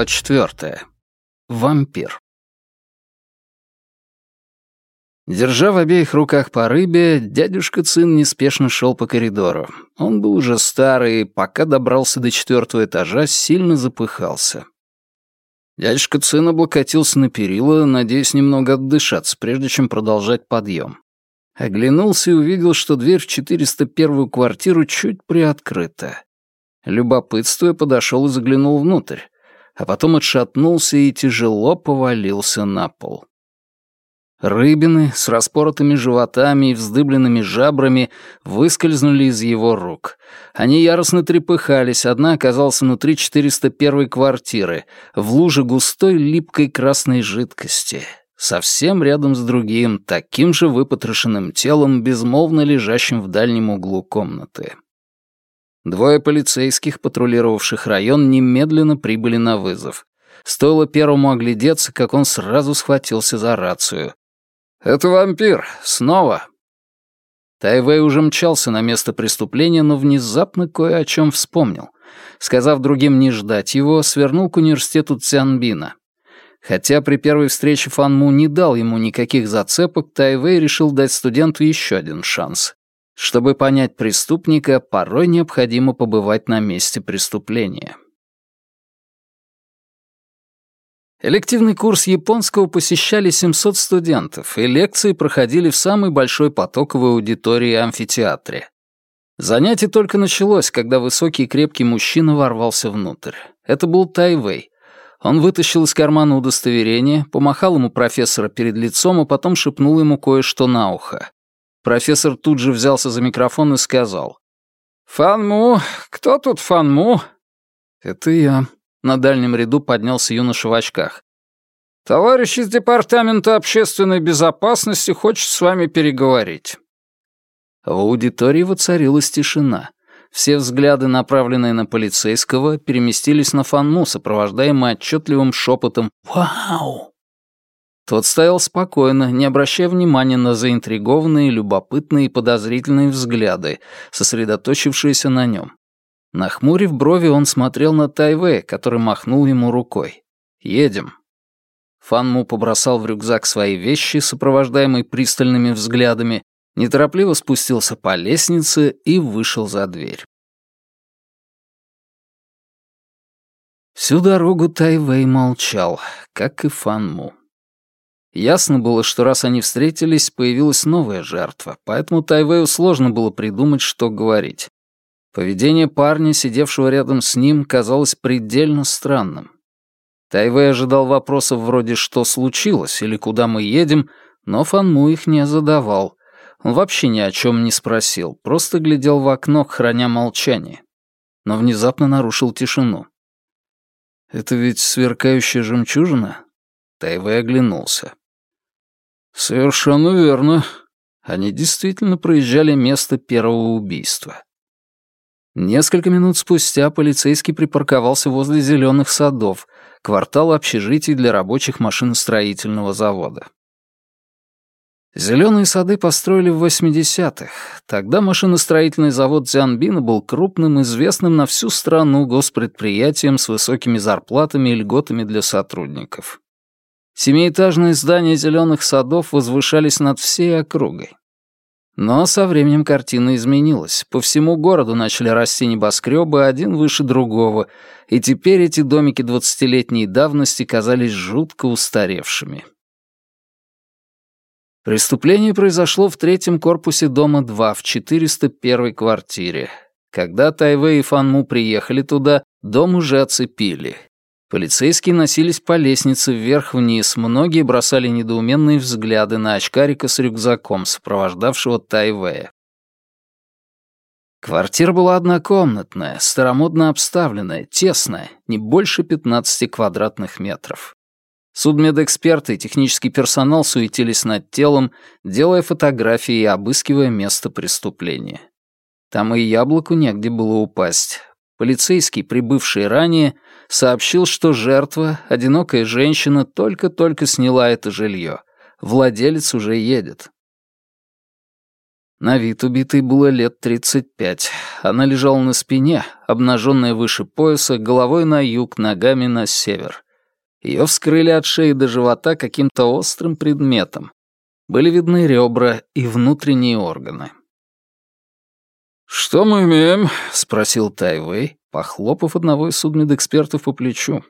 Глава четвертая. Вампир. Держа в обеих руках по рыбе, дядюшка Цин неспешно шел по коридору. Он был уже старый, пока добрался до четвертого этажа, сильно запыхался. Дядюшка Цин облокотился на перила, надеясь немного отдышаться, прежде чем продолжать подъем. Оглянулся и увидел, что дверь в 401-ю квартиру чуть приоткрыта. Любопытствуя, подошел и заглянул внутрь, а потом отшатнулся и тяжело повалился на пол. Рыбины с распоротыми животами и вздыбленными жабрами выскользнули из его рук. Они яростно трепыхались, одна оказалась внутри 401 квартиры, в луже густой липкой красной жидкости, совсем рядом с другим, таким же выпотрошенным телом, безмолвно лежащим в дальнем углу комнаты. Двое полицейских, патрулировавших район, немедленно прибыли на вызов. Стоило первому оглядеться, как он сразу схватился за рацию. «Это вампир! Снова!» Тайвей уже мчался на место преступления, но внезапно кое о чем вспомнил. Сказав другим не ждать его, свернул к университету Цянбина. Хотя при первой встрече Фан Му не дал ему никаких зацепок, Тайвей решил дать студенту еще один шанс. Чтобы понять преступника, порой необходимо побывать на месте преступления. Элективный курс японского посещали 700 студентов, и лекции проходили в самой большой потоковой аудитории амфитеатре. Занятие только началось, когда высокий и крепкий мужчина ворвался внутрь. Это был Тайвей. Он вытащил из кармана удостоверение, помахал ему профессора перед лицом, а потом шепнул ему кое-что на ухо. Профессор тут же взялся за микрофон и сказал. «Фанму? Кто тут Фанму?» «Это я», на дальнем ряду поднялся юноша в очках. «Товарищ из Департамента общественной безопасности хочет с вами переговорить». В аудитории воцарилась тишина. Все взгляды, направленные на полицейского, переместились на Фанму, сопровождаемые отчетливым шепотом «Вау!». Тот стоял спокойно, не обращая внимания на заинтригованные, любопытные и подозрительные взгляды, сосредоточившиеся на нем. Нахмурив брови, он смотрел на Тайве, который махнул ему рукой. «Едем». Фанму побросал в рюкзак свои вещи, сопровождаемые пристальными взглядами, неторопливо спустился по лестнице и вышел за дверь. Всю дорогу Тайвей молчал, как и Фанму. Ясно было, что раз они встретились, появилась новая жертва, поэтому Тайвею сложно было придумать, что говорить. Поведение парня, сидевшего рядом с ним, казалось предельно странным. Тайвей ожидал вопросов вроде «что случилось?» или «куда мы едем?», но Фанму их не задавал. Он вообще ни о чем не спросил, просто глядел в окно, храня молчание. Но внезапно нарушил тишину. «Это ведь сверкающая жемчужина?» Тайвей оглянулся. «Совершенно верно. Они действительно проезжали место первого убийства. Несколько минут спустя полицейский припарковался возле зеленых садов, квартала общежитий для рабочих машиностроительного завода. Зеленые сады построили в 80-х. Тогда машиностроительный завод Дзянбина был крупным, известным на всю страну госпредприятием с высокими зарплатами и льготами для сотрудников. Семиэтажные здания зеленых садов возвышались над всей округой. Но со временем картина изменилась. По всему городу начали расти небоскребы, один выше другого, и теперь эти домики двадцатилетней давности казались жутко устаревшими. Преступление произошло в третьем корпусе дома 2 в 401 квартире. Когда Тайвей и Фанму приехали туда, дом уже оцепили. Полицейские носились по лестнице вверх-вниз, многие бросали недоуменные взгляды на очкарика с рюкзаком, сопровождавшего Тайвея. Квартира была однокомнатная, старомодно обставленная, тесная, не больше 15 квадратных метров. Судмедэксперты и технический персонал суетились над телом, делая фотографии и обыскивая место преступления. Там и яблоку негде было упасть. Полицейский, прибывший ранее, сообщил, что жертва, одинокая женщина, только-только сняла это жилье. Владелец уже едет. На вид убитой было лет 35. Она лежала на спине, обнаженная выше пояса, головой на юг, ногами на север. Ее вскрыли от шеи до живота каким-то острым предметом. Были видны ребра и внутренние органы. «Что мы имеем?» — спросил Тайвей, похлопав одного из судмедэкспертов по плечу.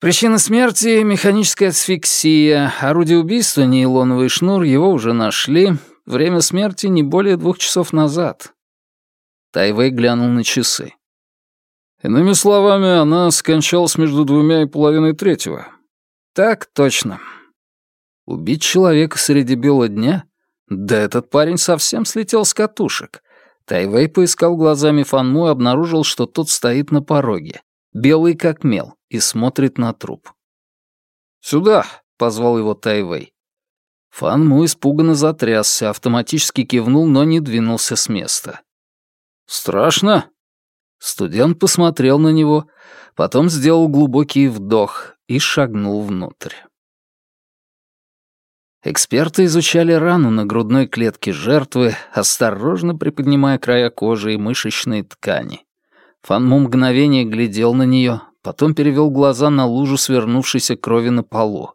Причина смерти — механическая асфиксия. Орудие убийства — нейлоновый шнур, его уже нашли. Время смерти не более двух часов назад. Тайвей глянул на часы. Иными словами, она скончалась между двумя и половиной третьего. Так точно. Убить человека среди бела дня? Да этот парень совсем слетел с катушек. Тайвей поискал глазами Фанму и обнаружил, что тот стоит на пороге, белый как мел, и смотрит на труп. «Сюда!» — позвал его Тайвей. Фан Му испуганно затрясся, автоматически кивнул, но не двинулся с места. «Страшно?» Студент посмотрел на него, потом сделал глубокий вдох и шагнул внутрь. Эксперты изучали рану на грудной клетке жертвы, осторожно приподнимая края кожи и мышечной ткани. Фанму мгновение глядел на нее, потом перевел глаза на лужу свернувшейся крови на полу.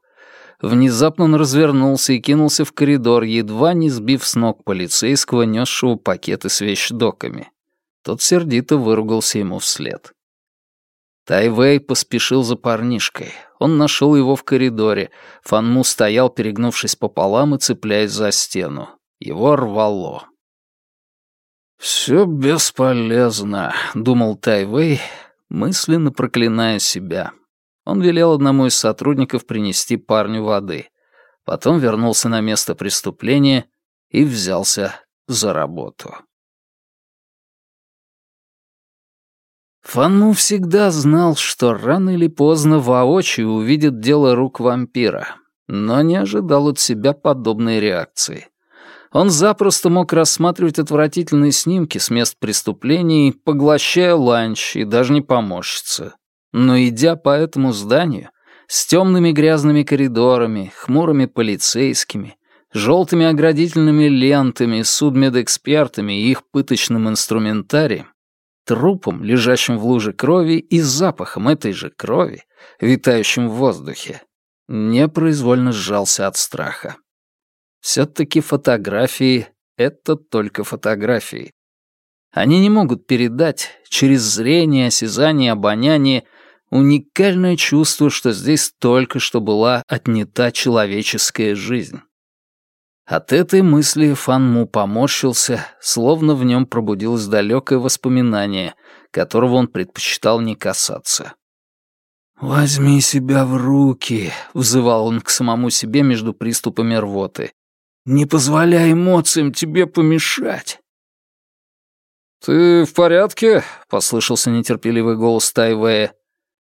Внезапно он развернулся и кинулся в коридор, едва не сбив с ног полицейского, несшего пакеты с вещдоками. Тот сердито выругался ему вслед. Тайвей поспешил за парнишкой. Он нашел его в коридоре. Фанму стоял, перегнувшись пополам и цепляясь за стену. Его рвало. «Все бесполезно», — думал Тайвей, мысленно проклиная себя. Он велел одному из сотрудников принести парню воды. Потом вернулся на место преступления и взялся за работу. Фанму всегда знал, что рано или поздно воочию увидит дело рук вампира, но не ожидал от себя подобной реакции. Он запросто мог рассматривать отвратительные снимки с мест преступлений, поглощая ланч и даже не поморщиться. Но идя по этому зданию, с темными грязными коридорами, хмурыми полицейскими, желтыми оградительными лентами, судмедэкспертами и их пыточным инструментарием, трупом, лежащим в луже крови, и запахом этой же крови, витающим в воздухе, непроизвольно сжался от страха. Все-таки фотографии — это только фотографии. Они не могут передать через зрение, осязание, обоняние уникальное чувство, что здесь только что была отнята человеческая жизнь. От этой мысли Фанму поморщился, словно в нем пробудилось далекое воспоминание, которого он предпочитал не касаться. «Возьми себя в руки», — взывал он к самому себе между приступами рвоты. Не позволяй эмоциям тебе помешать. «Ты в порядке?» — послышался нетерпеливый голос Тайвея.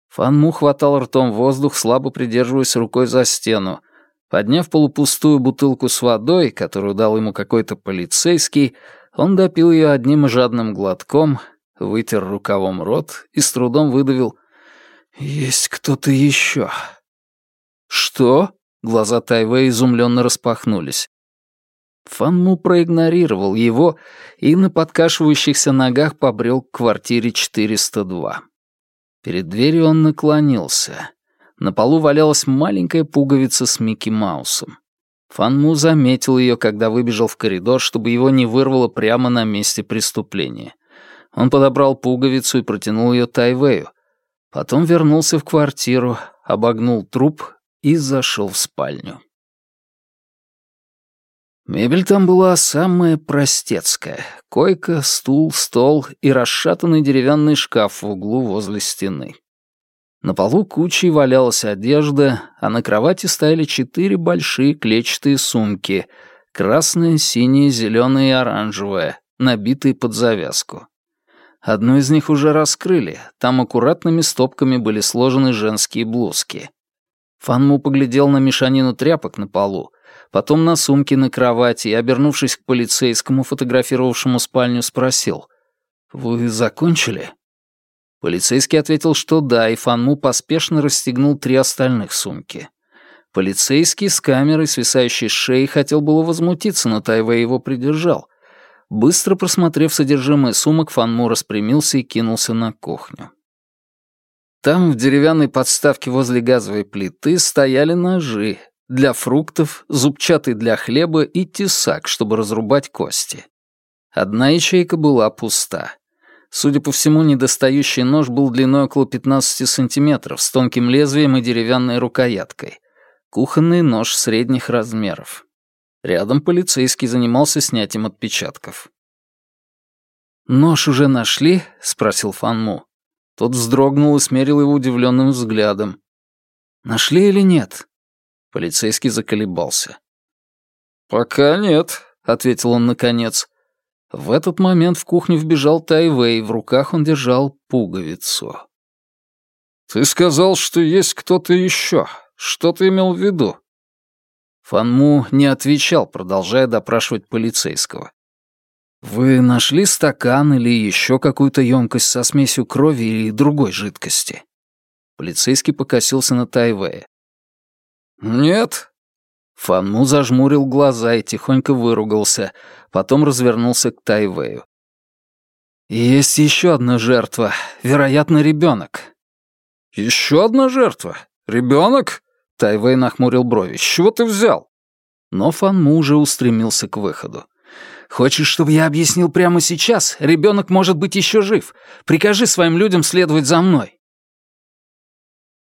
Фанму хватал ртом воздух, слабо придерживаясь рукой за стену. Подняв полупустую бутылку с водой, которую дал ему какой-то полицейский, он допил ее одним жадным глотком, вытер рукавом рот и с трудом выдавил «Есть кто-то еще». «Что?» — глаза Тайвея изумленно распахнулись. Фанму проигнорировал его и на подкашивающихся ногах побрел к квартире 402. Перед дверью он наклонился. На полу валялась маленькая пуговица с Микки Маусом. Фанму заметил ее, когда выбежал в коридор, чтобы его не вырвало прямо на месте преступления. Он подобрал пуговицу и протянул ее Тайвею. Потом вернулся в квартиру, обогнул труп и зашел в спальню. Мебель там была самая простецкая. Койка, стул, стол и расшатанный деревянный шкаф в углу возле стены. На полу кучей валялась одежда, а на кровати стояли четыре большие клетчатые сумки — красная, синяя, зеленая и оранжевая, набитые под завязку. Одну из них уже раскрыли, там аккуратными стопками были сложены женские блузки. Фанму поглядел на мешанину тряпок на полу, потом на сумке на кровати и, обернувшись к полицейскому, фотографировавшему спальню, спросил. «Вы закончили?» Полицейский ответил, что да, и Фанму поспешно расстегнул три остальных сумки. Полицейский с камерой, свисающей с шеи, хотел было возмутиться, но Тайвей его придержал. Быстро просмотрев содержимое сумок, Фанму распрямился и кинулся на кухню. Там, в деревянной подставке возле газовой плиты, стояли ножи для фруктов, зубчатый для хлеба и тесак, чтобы разрубать кости. Одна ячейка была пуста. Судя по всему, недостающий нож был длиной около 15 сантиметров, с тонким лезвием и деревянной рукояткой. Кухонный нож средних размеров. Рядом полицейский занимался снятием отпечатков. «Нож уже нашли?» — спросил Фанму. Тот вздрогнул и смерил его удивленным взглядом. «Нашли или нет?» Полицейский заколебался. «Пока нет», — ответил он наконец. В этот момент в кухню вбежал Тайвей, в руках он держал пуговицу. «Ты сказал, что есть кто-то еще. Что ты имел в виду?» Фанму не отвечал, продолжая допрашивать полицейского. «Вы нашли стакан или еще какую-то емкость со смесью крови или другой жидкости?» Полицейский покосился на Тайвея. «Нет». Фанму зажмурил глаза и тихонько выругался, потом развернулся к Тайвею. «Есть еще одна жертва, вероятно, ребенок». «Еще одна жертва? Ребенок?» Тайвей нахмурил брови. «С чего ты взял?» Но Фанму уже устремился к выходу. «Хочешь, чтобы я объяснил прямо сейчас? Ребенок может быть еще жив. Прикажи своим людям следовать за мной».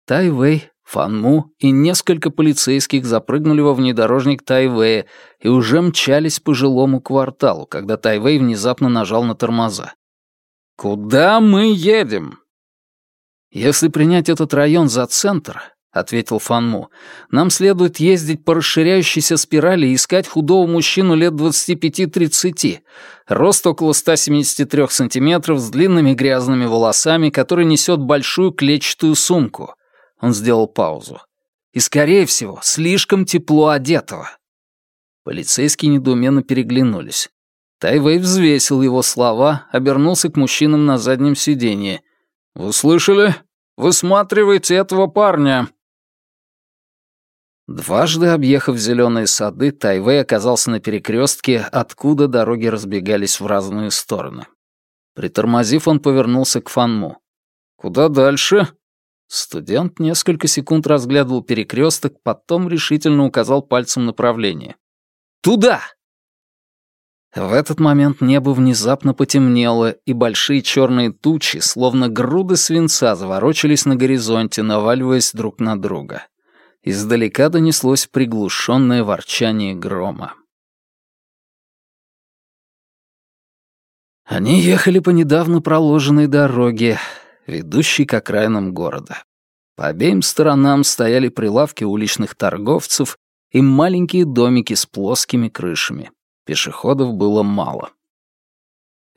Тайвей, Фанму и несколько полицейских запрыгнули во внедорожник Тайвея и уже мчались по жилому кварталу, когда Тайвей внезапно нажал на тормоза. «Куда мы едем?» Если принять этот район за центр, — ответил Фанму. «Нам следует ездить по расширяющейся спирали и искать худого мужчину лет 25-30, рост около 173 сантиметров, с длинными грязными волосами, который несет большую клетчатую сумку». Он сделал паузу. «И, скорее всего, слишком тепло одетого». Полицейские недоуменно переглянулись. Тайвей взвесил его слова, обернулся к мужчинам на заднем сиденье. «Вы слышали? Высматривайте этого парня!» Дважды объехав зеленые сады, Тайвей оказался на перекрестке, откуда дороги разбегались в разные стороны. Притормозив, он повернулся к Фанму. «Куда дальше?» Студент несколько секунд разглядывал перекресток, потом решительно указал пальцем направление. «Туда!» В этот момент небо внезапно потемнело, и большие черные тучи, словно груды свинца, заворочились на горизонте, наваливаясь друг на друга. Издалека донеслось приглушенное ворчание грома. Они ехали по недавно проложенной дороге, ведущей к окраинам города. По обеим сторонам стояли прилавки уличных торговцев и маленькие домики с плоскими крышами. Пешеходов было мало.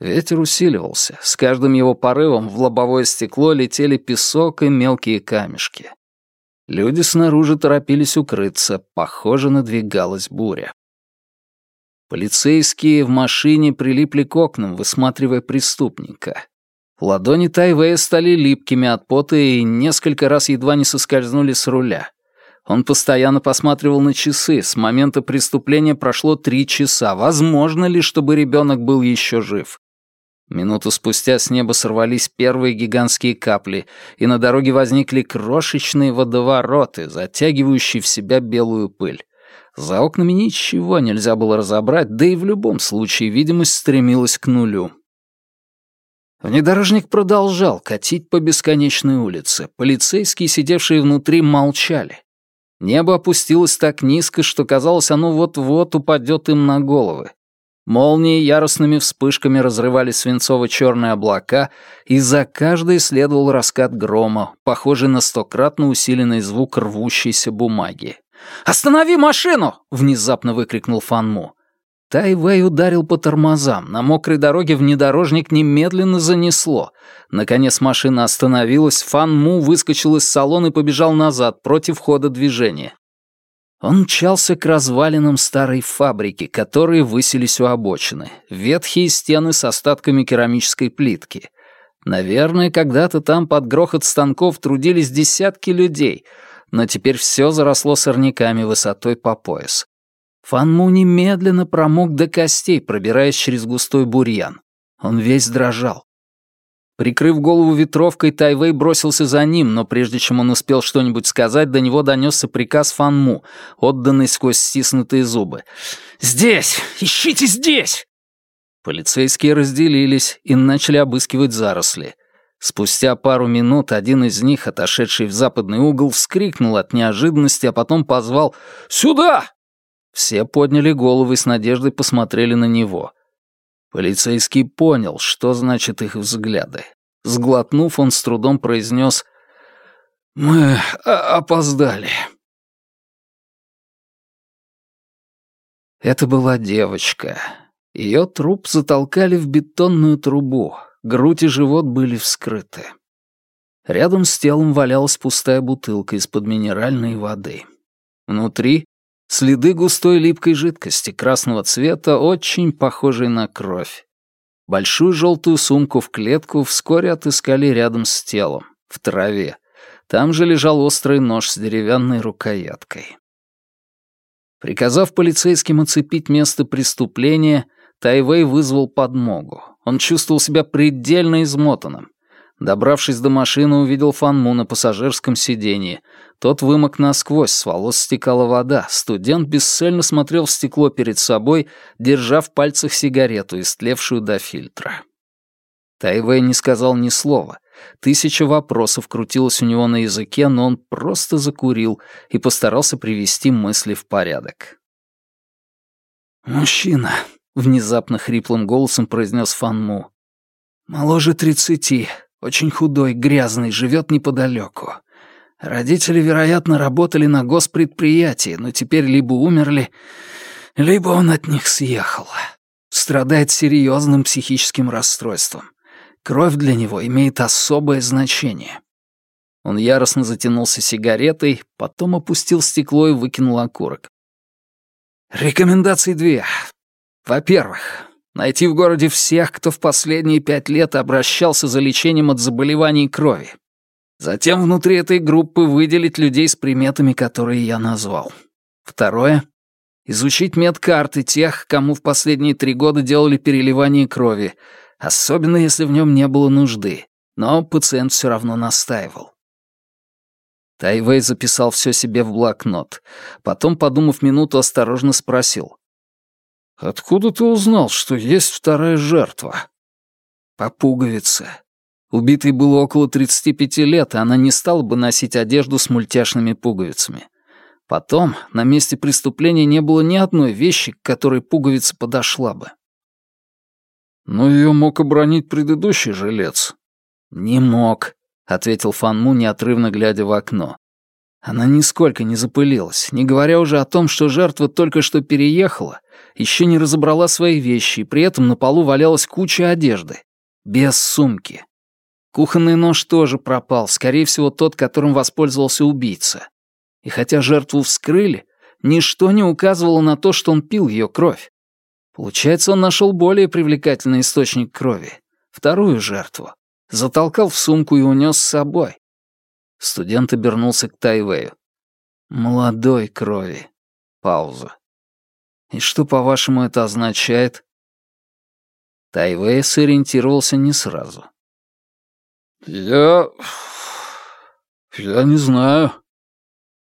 Ветер усиливался. С каждым его порывом в лобовое стекло летели песок и мелкие камешки. Люди снаружи торопились укрыться, похоже, надвигалась буря. Полицейские в машине прилипли к окнам, высматривая преступника. Ладони Тайвея стали липкими от пота и несколько раз едва не соскользнули с руля. Он постоянно посматривал на часы. С момента преступления прошло три часа. Возможно ли, чтобы ребенок был еще жив? Минуту спустя с неба сорвались первые гигантские капли, и на дороге возникли крошечные водовороты, затягивающие в себя белую пыль. За окнами ничего нельзя было разобрать, да и в любом случае видимость стремилась к нулю. Внедорожник продолжал катить по бесконечной улице. Полицейские, сидевшие внутри, молчали. Небо опустилось так низко, что казалось, оно вот-вот упадет им на головы. Молнии яростными вспышками разрывали свинцово-черные облака, и за каждой следовал раскат грома, похожий на стократно усиленный звук рвущейся бумаги. «Останови машину!» — внезапно выкрикнул Фанму. Тайвей ударил по тормозам. На мокрой дороге внедорожник немедленно занесло. Наконец машина остановилась, Фан Му выскочил из салона и побежал назад, против хода движения. Он мчался к развалинам старой фабрики, которые высились у обочины. Ветхие стены с остатками керамической плитки. Наверное, когда-то там под грохот станков трудились десятки людей, но теперь все заросло сорняками высотой по пояс. Фанму немедленно промок до костей, пробираясь через густой бурьян. Он весь дрожал. Прикрыв голову ветровкой, Тайвей бросился за ним, но прежде чем он успел что-нибудь сказать, до него донесся приказ Фанму, отданный сквозь стиснутые зубы. «Здесь! Ищите здесь!» Полицейские разделились и начали обыскивать заросли. Спустя пару минут один из них, отошедший в западный угол, вскрикнул от неожиданности, а потом позвал «Сюда!». Все подняли головы и с надеждой посмотрели на него — Полицейский понял, что значит их взгляды. Сглотнув, он с трудом произнес «Мы опоздали». Это была девочка. Ее труп затолкали в бетонную трубу, грудь и живот были вскрыты. Рядом с телом валялась пустая бутылка из-под минеральной воды. Внутри Следы густой липкой жидкости красного цвета, очень похожей на кровь. Большую желтую сумку в клетку вскоре отыскали рядом с телом, в траве. Там же лежал острый нож с деревянной рукояткой. Приказав полицейским оцепить место преступления, Тайвей вызвал подмогу. Он чувствовал себя предельно измотанным. Добравшись до машины, увидел Фанму на пассажирском сиденье. Тот вымок насквозь, с волос стекала вода. Студент бесцельно смотрел в стекло перед собой, держа в пальцах сигарету, истлевшую до фильтра. Тайвей не сказал ни слова. Тысяча вопросов крутилась у него на языке, но он просто закурил и постарался привести мысли в порядок. «Мужчина», — внезапно хриплым голосом произнес Фанму. «Моложе тридцати, очень худой, грязный, живет неподалеку. Родители, вероятно, работали на госпредприятии, но теперь либо умерли, либо он от них съехал. Страдает серьезным психическим расстройством. Кровь для него имеет особое значение. Он яростно затянулся сигаретой, потом опустил стекло и выкинул окурок. Рекомендации две. Во-первых, Найти в городе всех, кто в последние пять лет обращался за лечением от заболеваний крови. Затем внутри этой группы выделить людей с приметами, которые я назвал. Второе — изучить медкарты тех, кому в последние три года делали переливание крови, особенно если в нем не было нужды, но пациент все равно настаивал. Тайвей записал все себе в блокнот. Потом, подумав минуту, осторожно спросил. «Откуда ты узнал, что есть вторая жертва?» «По пуговице. Убитой было около 35 лет, и она не стала бы носить одежду с мультяшными пуговицами. Потом на месте преступления не было ни одной вещи, к которой пуговица подошла бы. «Но ее мог обронить предыдущий жилец». «Не мог», — ответил Фанму, неотрывно глядя в окно. Она нисколько не запылилась, не говоря уже о том, что жертва только что переехала, еще не разобрала свои вещи, и при этом на полу валялась куча одежды. Без сумки. Кухонный нож тоже пропал, скорее всего, тот, которым воспользовался убийца. И хотя жертву вскрыли, ничто не указывало на то, что он пил ее кровь. Получается, он нашел более привлекательный источник крови. Вторую жертву. Затолкал в сумку и унес с собой. Студент обернулся к Тайвею. «Молодой крови». Пауза. «И что, по-вашему, это означает?» Тайвей сориентировался не сразу. «Я... я не знаю».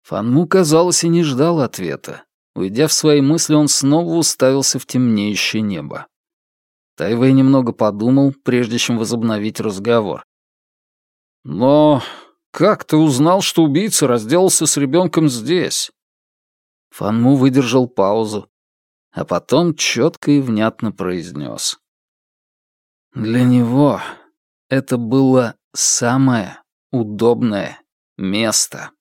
Фанму, казалось, и не ждал ответа. Уйдя в свои мысли, он снова уставился в темнеющее небо. Тайвей немного подумал, прежде чем возобновить разговор. «Но «Как ты узнал, что убийца разделался с ребенком здесь?» Фанму выдержал паузу, а потом четко и внятно произнес. «Для него это было самое удобное место».